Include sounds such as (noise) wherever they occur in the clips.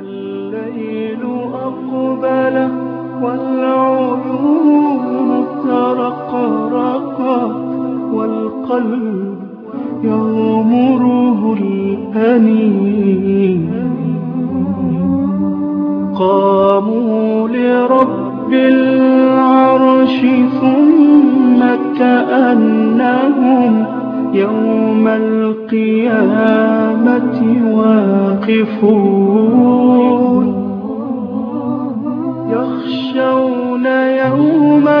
الليل أقبل والعيون ترقرقت والقلب يغمره الأنين. قاموا لرب العرش ثم كأنهم يوم القيامة. واقفون يخشون يوما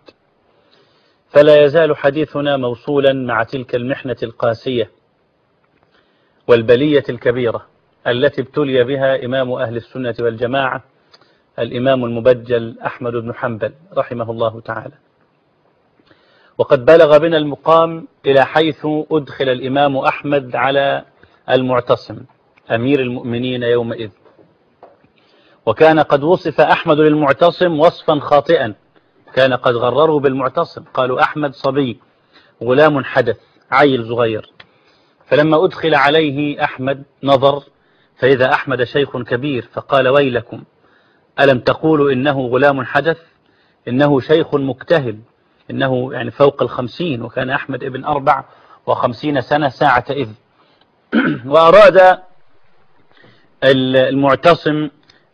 فلا يزال حديثنا موصولا مع تلك المحنة القاسية والبلية الكبيرة التي ابتلي بها إمام أهل السنة والجماعة الإمام المبجل أحمد بن حنبل رحمه الله تعالى. وقد بلغ بنا المقام إلى حيث أدخل الإمام أحمد على المعتصم أمير المؤمنين يومئذ. وكان قد وصف أحمد للمعتصم وصفا خاطئا. كان قد غرره بالمعتصم. قالوا أحمد صبي غلام حدث عيل صغير. فلما أدخل عليه أحمد نظر فإذا أحمد شيخ كبير فقال ويلكم ألم تقولوا إنه غلام حدث؟ إنه شيخ مكتهل إنه يعني فوق الخمسين وكان أحمد ابن أربع وخمسين سنة ساعة إذ. (clears throat) وأراد المعتصم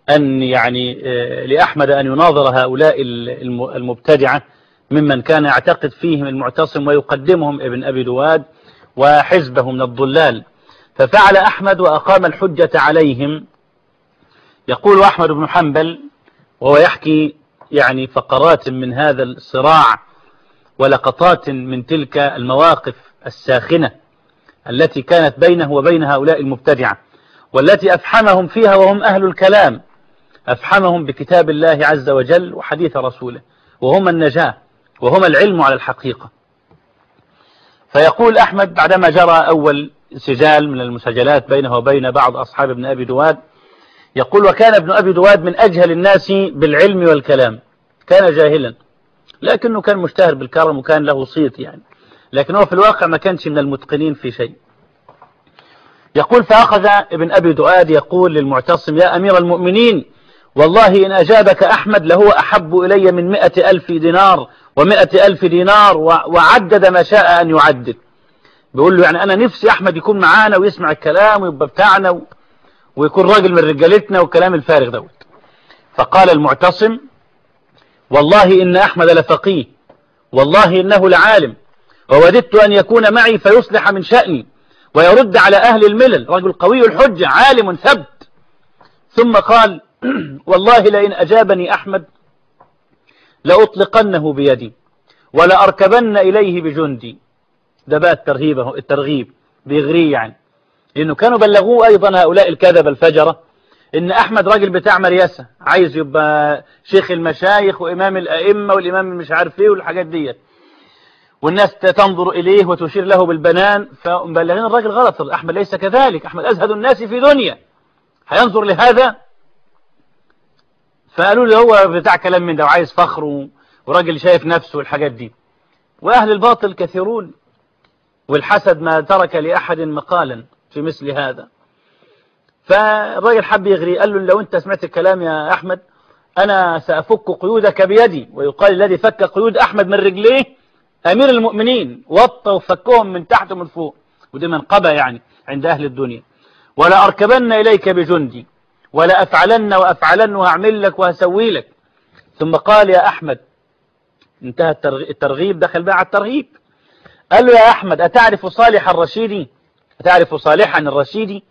أن يعني لأحمد أن يناظر هؤلاء المبتدعة ممن كان يعتقد فيهم المعتصم ويقدمهم ابن أبي دواد وحزبه من الضلال. ففعل أحمد وأقام الحجة عليهم. يقول أحمد بن حنبل وهو يحكي يعني فقرات من هذا الصراع ولقطات من تلك المواقف الساخنة التي كانت بينه وبين هؤلاء المبتدعة والتي أفحمهم فيها وهم أهل الكلام. أفحمهم بكتاب الله عز وجل وحديث رسوله وهم النجاة وهم العلم على الحقيقة. فيقول أحمد بعدما جرى أول سجال من المسجلات بينه وبين بعض أصحاب ابن أبي دواد يقول وكان ابن أبي دواد من أجهل الناس بالعلم والكلام. كان جاهلا لكنه كان مشتهر بالكرم وكان له صيت يعني. لكن هو في الواقع ما كانش من المتقنين في شيء. يقول فأخذ ابن أبي دؤاد يقول للمعتصم يا أمير المؤمنين والله إن أجابك أحمد لهو أحب إلي من مئة ألف دينار ومئة ألف دينار وعدد ما شاء أن يعدد. بيقول له يعني أنا نفسي أحمد يكون معانا ويسمع الكلام ويبقى بتاعنا ويكون راجل من رجالتنا والكلام الفارغ دوت. فقال المعتصم والله إن أحمد لفقيه والله إنه لعالم ووددت أن يكون معي فيصلح من شأني ويرد على أهل الملل رجل قوي الحجة عالم ثبت. ثم قال (clears throat) والله لئن أجابني أحمد لأطلقنه بيدي ولأركبن إليه بجندي. ده بقى الترهيب الترغيب بيغريه يعني. لأنه كانوا بلغوه أيضا هؤلاء الكذب الفجرة إن أحمد راجل بتاع مريسة عايز يبقى شيخ المشايخ وإمام الأئمة والإمام مش عارف إيه والحاجات ديت. والناس تنظر إليه وتشير له بالبنان فمبلغين الراجل غلط أحمد ليس كذلك أحمد أزهد الناس في دنيا. هينظر لهذا؟ فقالوا له هو بتاع كلام من ده وعايز فخر وراجل شايف نفسه والحاجات دي. وأهل الباطل كثيرون والحسد ما ترك لأحد مقالا في مثل هذا. فالراجل حب يغري قال له لو أنت سمعت الكلام يا أحمد أنا سأفك قيودك بيدي. ويقال الذي فك قيود أحمد من رجليه أمير المؤمنين وطوا فكهم من تحت ومن فوق. ودي منقبة يعني عند أهل الدنيا. ولا أركبن إليك بجندي. ولا أفعلن وأفعلن وهعمل لك وهسوي لك. ثم قال يا أحمد انتهى الترغيب دخل بقى على الترهيب. قال له يا أحمد أتعرف صالح الرشيدي أتعرف صالحا الرشيدي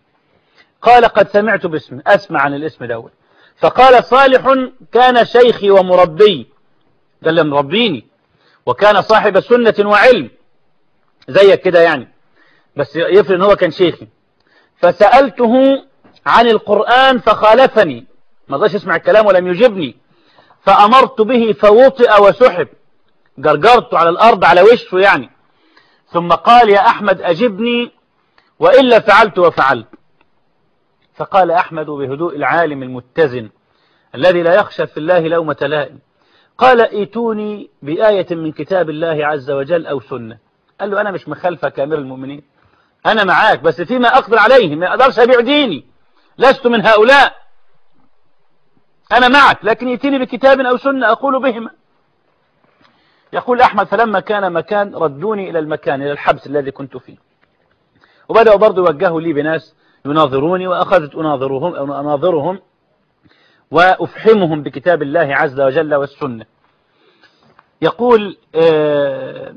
قال قد سمعت باسمه أسمع عن الاسم دوت. فقال صالح كان شيخي ومربي. ده اللي مربيني وكان صاحب سنة وعلم. زيك كده يعني. بس يفرق إن هو كان شيخي. فسألته عن القرآن فخالفني. ما رضاش يسمع الكلام ولم يجبني. فأمرت به فوطئ وسحب. جرجرته على الأرض على وشه يعني. ثم قال يا أحمد أجبني وإلا فعلت وفعلت. فقال أحمد بهدوء العالم المتزن الذي لا يخشى في الله لومة لائم. قال ايتوني بآية من كتاب الله عز وجل أو سنة. قال له أنا مش مخالفك يا أمير المؤمنين. أنا معاك بس فيما أقدر عليه ما أقدرش أبيع ديني. لست من هؤلاء. أنا معك لكن يأتيني بكتاب أو سنة أقول بهما يقول أحمد فلما كان مكان ردوني إلى المكان إلى الحبس الذي كنت فيه. وبدأوا برضو يوجهوا لي بناس يناظروني وأخذت أناظرهم, أو أناظرهم وأفحمهم بكتاب الله عز وجل والسنة. يقول آه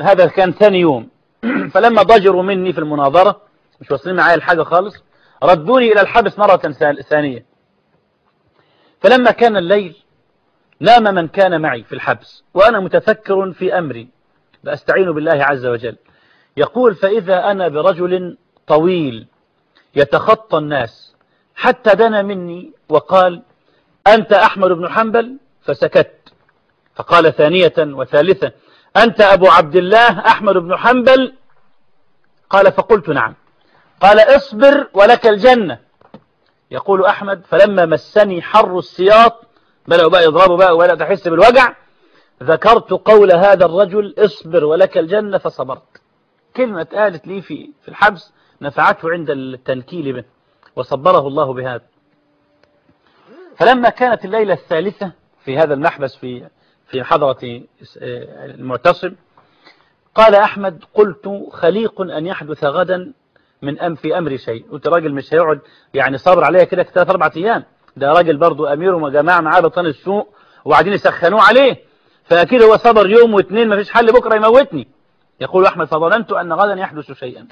هذا كان ثاني يوم. (clears throat) فلما ضجروا مني في المناظرة مش واصلين معايا الحاجة خالص ردوني إلى الحبس مرة ثانية. فلما كان الليل نام من كان معي في الحبس وأنا متفكر في أمري بأستعين بالله عز وجل. يقول فإذا أنا برجل طويل يتخطى الناس حتى دنا مني وقال أنت أحمد بن حنبل؟ فسكت. فقال ثانية وثالثة أنت أبو عبد الله أحمد بن حنبل؟ قال فقلت نعم. قال اصبر ولك الجنة. يقول أحمد فلما مسني حر السياط بدأوا بقى يضربوا بقى ولا تحس بالوجع ذكرت قول هذا الرجل اصبر ولك الجنة فصبرت. كلمة قالت لي في في الحبس نفعته عند التنكيل به وصبره الله بهذا. فلما كانت الليلة الثالثة في هذا المحبس في في حضرة المعتصم قال أحمد قلت خليق أن يحدث غدا من أم في أمر شيء. قلت راجل مش هيقعد يعني صبر عليها كده ثلاث أربع أيام. ده راجل برضو أمير وجماعة معاه بطان السوق وقاعدين يسخنوه عليه. فأكيد هو صبر يوم واثنين ما فيش حل بكرة يموتني. يقول أحمد فظننت أن غدا يحدث شيئا.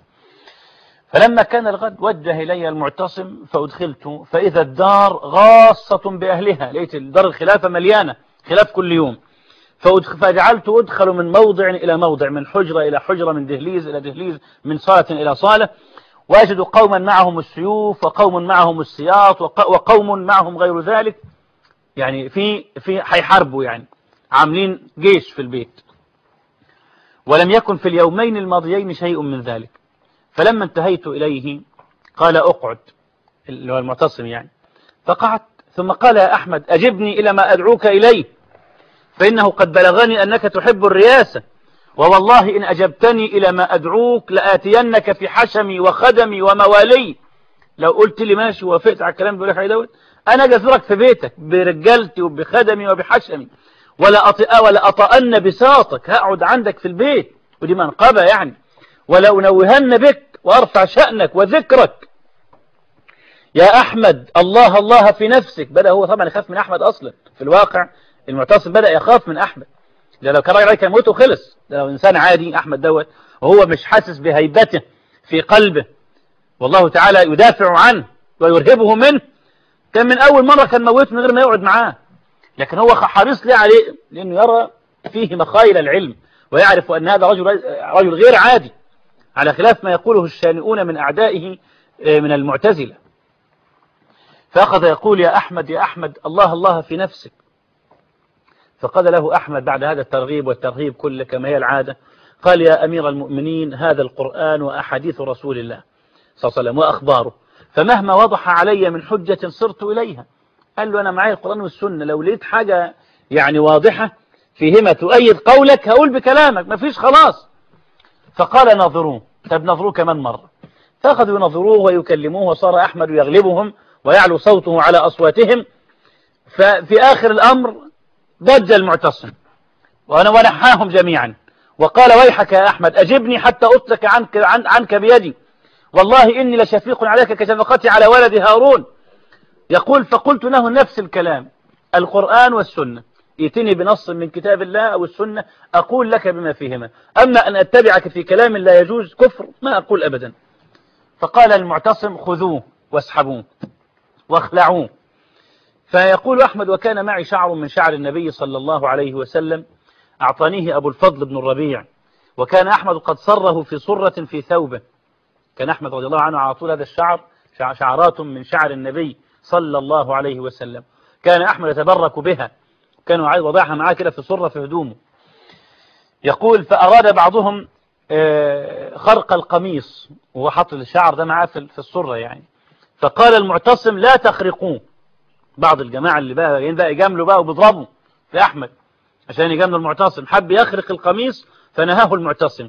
فلما كان الغد وجه إلي المعتصم فأدخلت فإذا الدار غاصة بأهلها. لقيت الدار الخلافة مليانة خلاف كل يوم. فجعلت أدخل من موضع إلى موضع من حجرة إلى حجرة من دهليز إلى دهليز من صالة إلى صالة. وأجد قوما معهم السيوف وقوم معهم السياط وقوم معهم غير ذلك. يعني في في هيحاربوا يعني عاملين جيش في البيت. ولم يكن في اليومين الماضيين شيء من ذلك. فلما انتهيت إليه قال أقعد اللي هو المعتصم يعني. فقعدت ثم قال يا أحمد أجبني إلى ما أدعوك إليه فإنه قد بلغني أنك تحب الرياسة. ووالله إن أجبتني إلى ما أدعوك لآتينك في حشمي وخدمي وموالي. لو قلت لي ماشي وافقت على الكلام بيقول لك دوت أنا جزرك في بيتك برجالتي وبخدمي وبحشمي. ولا أطئ ولا أطأن بساطك هقعد عندك في البيت. ودي منقبة يعني. ولا أنوهن بك وأرفع شأنك وذكرك. يا أحمد الله الله في نفسك. بدأ هو طبعا يخاف من أحمد أصلا. في الواقع المعتصم بدأ يخاف من أحمد. ده لو كان راجل كان موته خلص ده لو إنسان عادي أحمد دوت وهو مش حاسس بهيبته في قلبه والله تعالى يدافع عنه ويرهبه منه. كان من أول مرة كان موته من غير ما يقعد معاه. لكن هو حريص ليه عليه؟ لأنه يرى فيه مخايل العلم ويعرف أن هذا رجل, رجل غير عادي على خلاف ما يقوله الشانئون من أعدائه من المعتزلة. فأخذ يقول يا أحمد يا أحمد الله الله في نفسك. فقال له أحمد بعد هذا الترغيب والترهيب كله كما هي العادة قال يا أمير المؤمنين هذا القرآن وأحاديث رسول الله صلى الله عليه وسلم وأخباره فمهما وضح علي من حجة صرت إليها. قال له أنا معي القرآن والسنة لو لقيت حاجة يعني واضحة فيهما تؤيد قولك هقول بكلامك مفيش خلاص. فقال ناظروه طب ناظروه كمان مرة فأخذوا ينظروه ويكلموه وصار أحمد يغلبهم ويعلو صوته على أصواتهم. ففي آخر الأمر ضج المعتصم. وأنا ونحاهم جميعا. وقال ويحك يا أحمد أجبني حتى أطلق عنك, عن عنك بيدي. والله إني لشفيق عليك كشفقتي على ولد هارون. يقول فقلت له نفس الكلام. القرآن والسنة. ائتني بنص من كتاب الله أو السنة أقول لك بما فيهما. أما أن أتبعك في كلام لا يجوز كفر ما أقول أبدا. فقال المعتصم خذوه واسحبوه واخلعوه. فيقول أحمد وكان معي شعر من شعر النبي صلى الله عليه وسلم أعطانيه أبو الفضل بن الربيع وكان أحمد قد صره في صرة في ثوبه. كان أحمد رضي الله عنه على طول هذا الشعر شعرات من شعر النبي صلى الله عليه وسلم. كان أحمد يتبرك بها كانوا عايز وضعها معاه كده في صرة في هدومه. يقول فأراد بعضهم خرق القميص وهو حط الشعر ده معاه في الصرة يعني. فقال المعتصم لا تخرقوه. بعض الجماعة اللي بقى بقى يجاملوا بقى وبيضربوا في أحمد عشان يجاملوا المعتصم. حب يخرق القميص فنهاه المعتصم.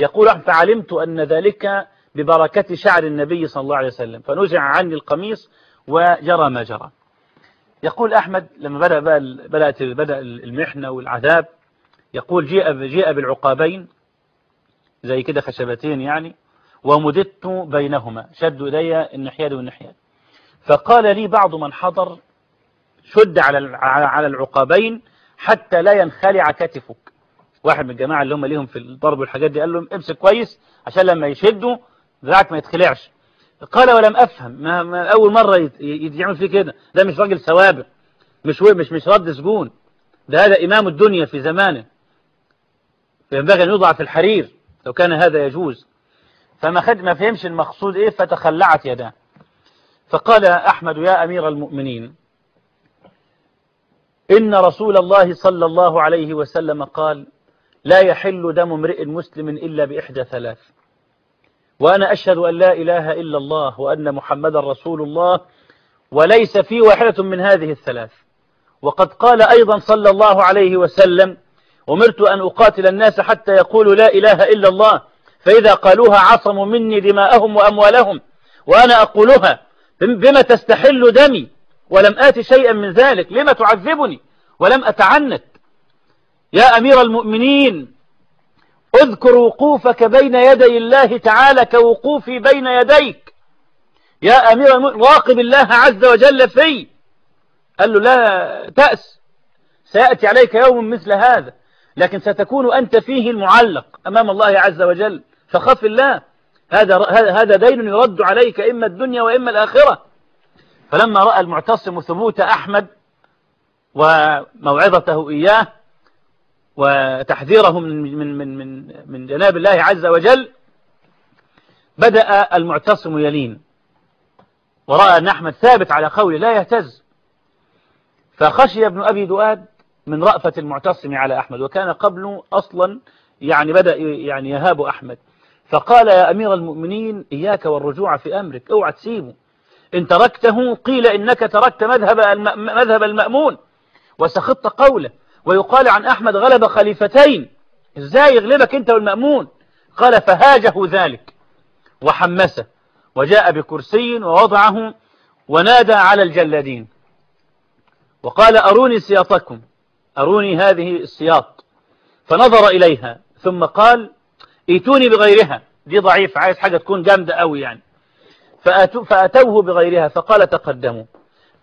يقول أحمد فعلمت أن ذلك ببركة شعر النبي صلى الله عليه وسلم فنزع عني القميص وجرى ما جرى. يقول أحمد لما بدأ بقى بدأت بدأ المحنة والعذاب يقول جيء جيء بالعقابين زي كده خشبتين يعني ومددت بينهما شدوا إلي النحياد والنحياد فقال لي بعض من حضر شد على على العقابين حتى لا ينخلع كتفك. واحد من الجماعة اللي هم ليهم في الضرب والحاجات دي قال لهم امسك كويس عشان لما يشدوا ذراعك ما يتخلعش. قال ولم أفهم ما, ما أول مرة يعمل فيه كده. ده مش راجل سوابق مش مش مش رد سجون. ده هذا إمام الدنيا في زمانه. فينبغي أن يوضع في الحرير لو كان هذا يجوز. فما خد ما فهمش المقصود إيه فتخلعت يداه. فقال أحمد يا أمير المؤمنين إن رسول الله صلى الله عليه وسلم قال لا يحل دم امرئ مسلم إلا بإحدى ثلاث وأنا أشهد أن لا إله إلا الله وأن محمد رسول الله وليس في واحدة من هذه الثلاث. وقد قال أيضا صلى الله عليه وسلم أمرت أن أقاتل الناس حتى يقولوا لا إله إلا الله فإذا قالوها عصموا مني دماءهم وأموالهم وأنا أقولها بما تستحل دمي؟ ولم آت شيئا من ذلك لما تعذبني؟ ولم أتعنت. يا أمير المؤمنين اذكر وقوفك بين يدي الله تعالى كوقوفي بين يديك. يا أمير المؤمنين راقب الله عز وجل في. قال له لا تأس سيأتي عليك يوم مثل هذا. لكن ستكون أنت فيه المعلق أمام الله عز وجل. فخف الله هذا هذا دين يرد عليك إما الدنيا وإما الآخرة. فلما رأى المعتصم ثبوت أحمد وموعظته إياه وتحذيره من من من من من جناب الله عز وجل بدأ المعتصم يلين. ورأى أن أحمد ثابت على قوله لا يهتز. فخشي ابن أبي دؤاد من رأفة المعتصم على أحمد وكان قبله أصلا يعني بدأ يعني يهاب أحمد. فقال يا أمير المؤمنين إياك والرجوع في أمرك أوعى تسيبه. إن تركته قيل إنك تركت مذهب مذهب المأمون وسخطت قوله ويقال عن أحمد غلب خليفتين إزاي يغلبك أنت والمأمون؟ قال فهاجه ذلك وحمسه وجاء بكرسي ووضعه ونادى على الجلادين وقال أروني سياطكم أروني هذه السياط فنظر إليها ثم قال إيتوني بغيرها دي ضعيف عايز حاجة تكون جامدة قوي يعني. فأتوه بغيرها فقال تقدموا.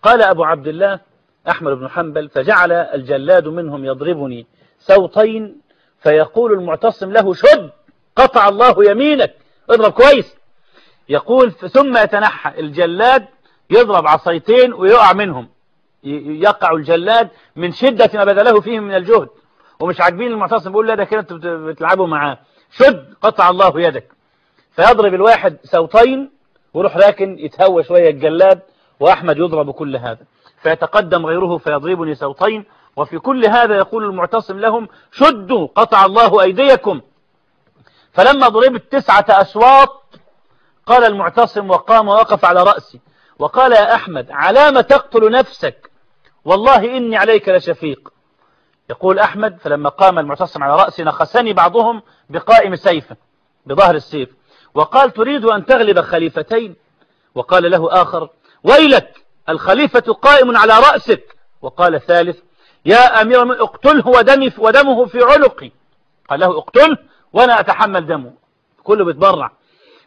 قال أبو عبد الله أحمد بن حنبل فجعل الجلاد منهم يضربني سوطين فيقول المعتصم له شد قطع الله يمينك اضرب كويس. يقول ثم يتنحى الجلاد يضرب عصيتين ويقع منهم. يقع الجلاد من شدة ما بذله فيهم من الجهد. ومش عاجبين المعتصم بيقول لا ده كده بتلعبوا معاه. شد قطع الله يدك. فيضرب الواحد سوطين ويروح لكن يتهوى شوية الجلاد وأحمد يضرب كل هذا. فيتقدم غيره فيضربني سوطين وفي كل هذا يقول المعتصم لهم شدوا قطع الله أيديكم. فلما ضربت تسعة أسواط قال المعتصم وقام ووقف على رأسي. وقال يا أحمد علام تقتل نفسك؟ والله إني عليك لشفيق. يقول أحمد فلما قام المعتصم على رأسي نخسني بعضهم بقائم سيفه بظهر السيف. وقال تريد أن تغلب خليفتين؟ وقال له آخر ويلك الخليفة قائم على رأسك. وقال الثالث يا أمير المؤمنين اقتله ودمي ودمه في عنقي. قال له اقتله وأنا أتحمل دمه. كله بيتبرع.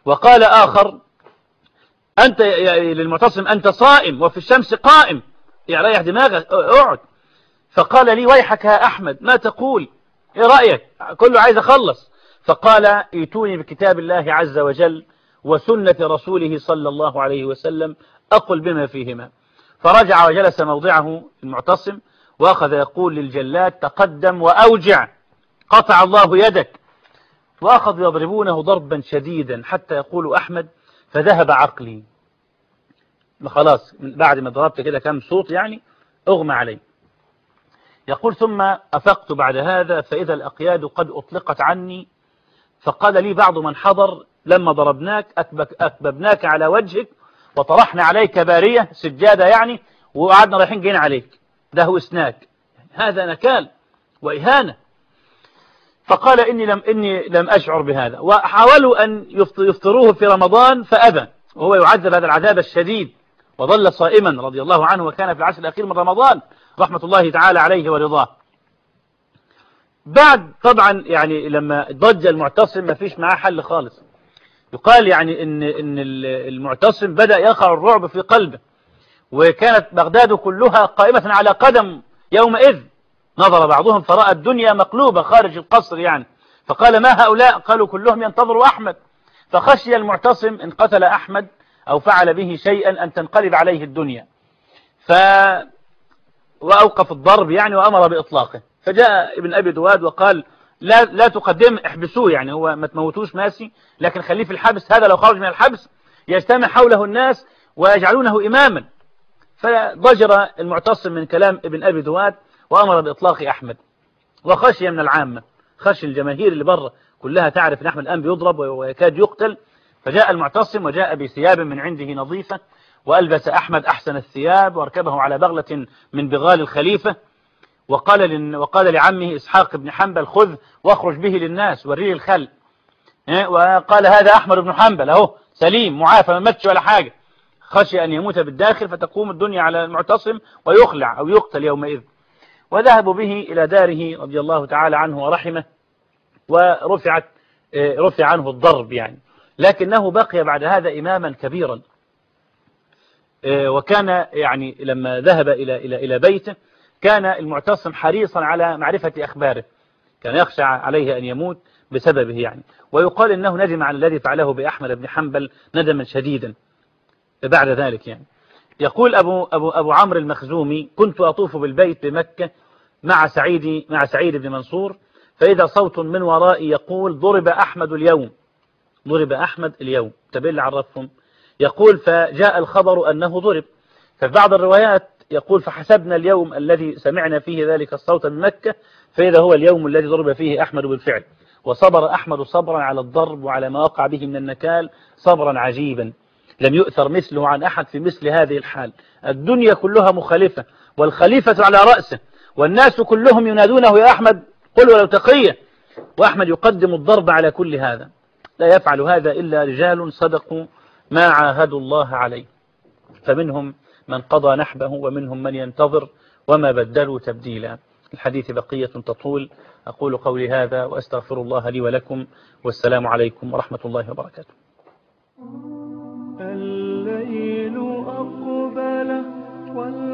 وقال آخر أنت للمعتصم أنت صائم وفي الشمس قائم. ريح دماغك اقعد. فقال لي ويحك يا أحمد ما تقول؟ إيه رأيك؟ كله عايز أخلص فقال ايتوني بكتاب الله عز وجل وسنة رسوله صلى الله عليه وسلم أقل بما فيهما. فرجع وجلس موضعه المعتصم وأخذ يقول للجلاد تقدم وأوجع قطع الله يدك. وأخذوا يضربونه ضربا شديدا حتى يقول أحمد فذهب عقلي. خلاص بعد ما ضربت كده كم صوت يعني أغمى علي. يقول ثم أفقت بعد هذا فإذا الأقياد قد أطلقت عني فقال لي بعض من حضر لما ضربناك أكببناك على وجهك وطرحنا عليك بارية سجادة يعني وقعدنا رايحين جايين عليك. ده هو اسناك هذا نكال وإهانة. فقال إني لم, إني لم أشعر بهذا. وحاولوا أن يفطروه في رمضان فأبى وهو يعذب هذا العذاب الشديد. وظل صائما رضي الله عنه وكان في العشر الأخير من رمضان. رحمة الله تعالى عليه ورضاه. بعد طبعا يعني لما ضج المعتصم ما فيش معاه حل خالص. يقال يعني ان إن المعتصم بدأ يقع الرعب في قلبه وكانت بغداد كلها قائمة على قدم يومئذ. نظر بعضهم فرأى الدنيا مقلوبة خارج القصر يعني. فقال ما هؤلاء؟ قالوا كلهم ينتظروا أحمد. فخشي المعتصم إن قتل أحمد أو فعل به شيئا أن تنقلب عليه الدنيا. ف وأوقف الضرب يعني وأمر بإطلاقه. فجاء ابن أبي دواد وقال لا لا تقدم احبسوه يعني هو ما تموتوش ماسي لكن خليه في الحبس هذا لو خرج من الحبس يجتمع حوله الناس ويجعلونه إماما. فضجر المعتصم من كلام ابن أبي دواد وأمر بإطلاق أحمد. وخشي من العامة خشي الجماهير اللي بره كلها تعرف أن أحمد الآن بيضرب ويكاد يقتل. فجاء المعتصم وجاء بثياب من عنده نظيفة وألبس أحمد أحسن الثياب وأركبه على بغلة من بغال الخليفة. وقال, وقال لعمه إسحاق بن حنبل خذ واخرج به للناس وريه الخل. وقال هذا أحمد بن حنبل أهو سليم معافى ما ماتش ولا حاجة. خشي أن يموت بالداخل فتقوم الدنيا على المعتصم ويخلع أو يقتل يومئذ. وذهبوا به إلى داره رضي الله تعالى عنه ورحمه ورفعت رفع عنه الضرب يعني. لكنه بقي بعد هذا إماما كبيرا. وكان يعني لما ذهب إلى إلى إلى بيته كان المعتصم حريصا على معرفة أخباره. كان يخشى عليه أن يموت بسببه يعني. ويقال إنه ندم على الذي فعله بأحمد بن حنبل ندما شديدا. بعد ذلك يعني. يقول أبو, أبو, أبو عمرو المخزومي كنت أطوف بالبيت بمكة مع سعيد, مع سعيد بن منصور فإذا صوت من ورائي يقول ضرب أحمد اليوم. ضرب أحمد اليوم. تبين اللي عرفهم يقول فجاء الخبر أنه ضرب. ففي بعض الروايات يقول فحسبنا اليوم الذي سمعنا فيه ذلك الصوت من مكة فإذا هو اليوم الذي ضرب فيه أحمد بالفعل. وصبر أحمد صبرا على الضرب وعلى ما وقع به من النكال صبرا عجيبا. لم يؤثر مثله عن أحد في مثل هذه الحال. الدنيا كلها مخالفة والخليفة على رأسه والناس كلهم ينادونه يا أحمد قل ولو تقية وأحمد يقدم الضرب على كل هذا. لا يفعل هذا إلا رجال صدقوا ما عاهدوا الله عليه. فمنهم من قضى نحبه ومنهم من ينتظر وما بدلوا تبديلا. الحديث بقية تطول. أقول قولي هذا وأستغفر الله لي ولكم. والسلام عليكم ورحمة الله وبركاته. الليل أقبل والله